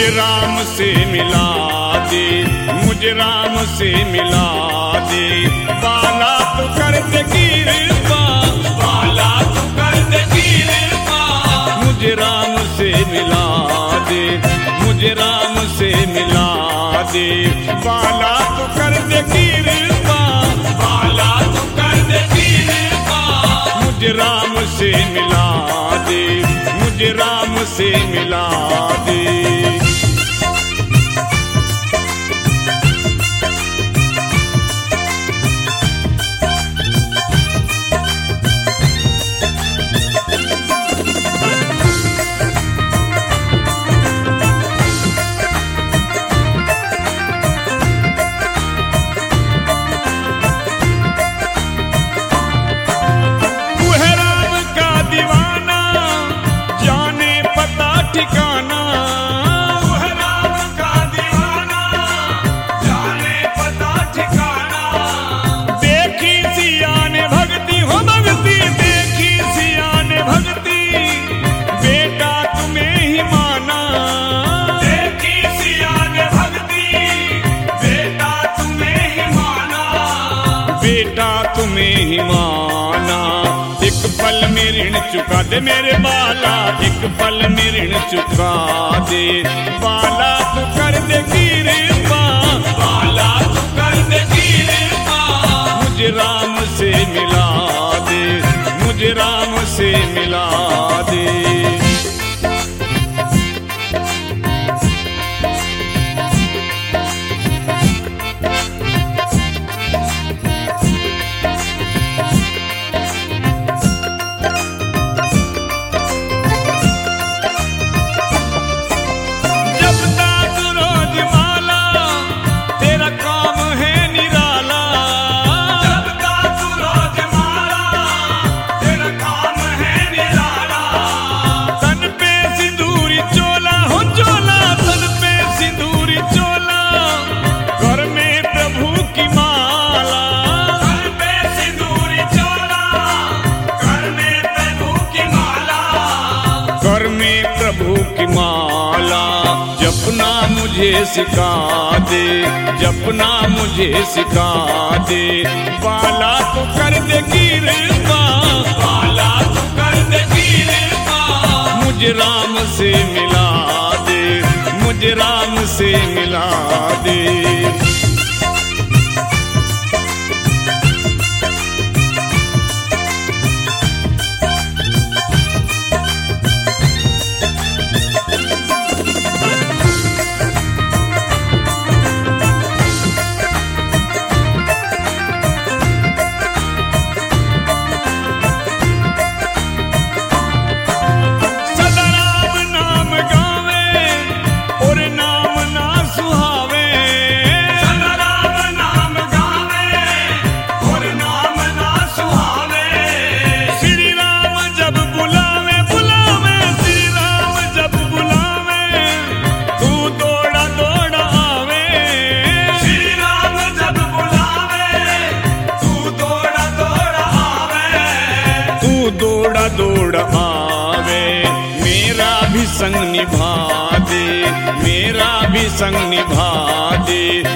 مجھے رام سے ملا دے، مجھے رام سے ملا دے۔ بالا تو کر دے کرپا بالا تو کر دے کرپا مجھے رام سے ملا دے، مجھے رام سے ملا دے۔ بالا تو کر دے کرپا بالا تو کر دے کرپا مجھے رام سے ملا دے، مجھے رام سے ملا دے۔ چکا دے میرے بالا ایک پل میرن چکا دے بالا تو کر دے ماں بالا تو کر دے ماں مجھے رام سے ملا دے مجھے رام سے ملا سکھا دے جپنا مجھے سکھا دے۔ بالا تو کر دے گیرتا بالا تو کر دے گیرتا مجھے رام سے ملا دے مجھے رام سے ملا دے۔ سنگ نبھا دے میرا بھی سنگ نبھا دے۔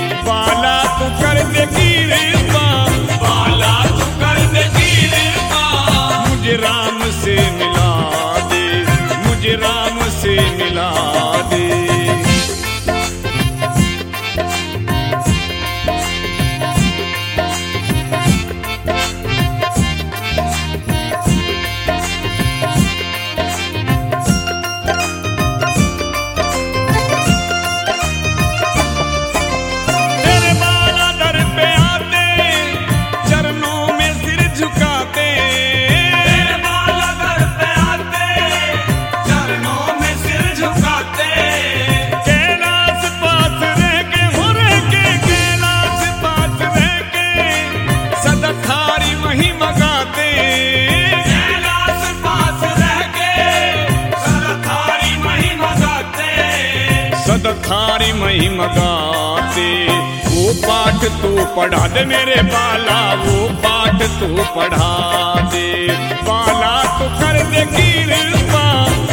شبد کھاری مہم گاتے وہ پاٹ تو پڑھا دے میرے بالا وہ پاٹ تو پڑھا دے بالا تو کر دے کیرپا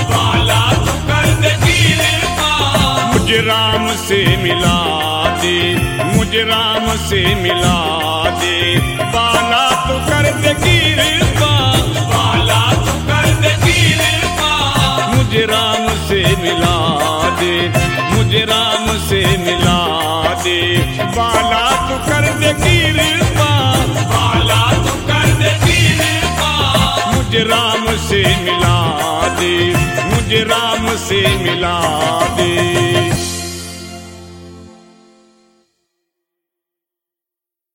بالا تو کر دے کیرپا مجھے رام سے ملا دے مجھے رام سے ملا دے بالا تو کر دے کیرپا بالا تو کر دے کیرپا مجھے رام سے ملا دے مجھے رام سے ملا دے۔ بالا تو کر دے کرپا بالا تو کر دے کرپا مجھے رام سے ملا دے۔ مجھے رام سے ملا دے۔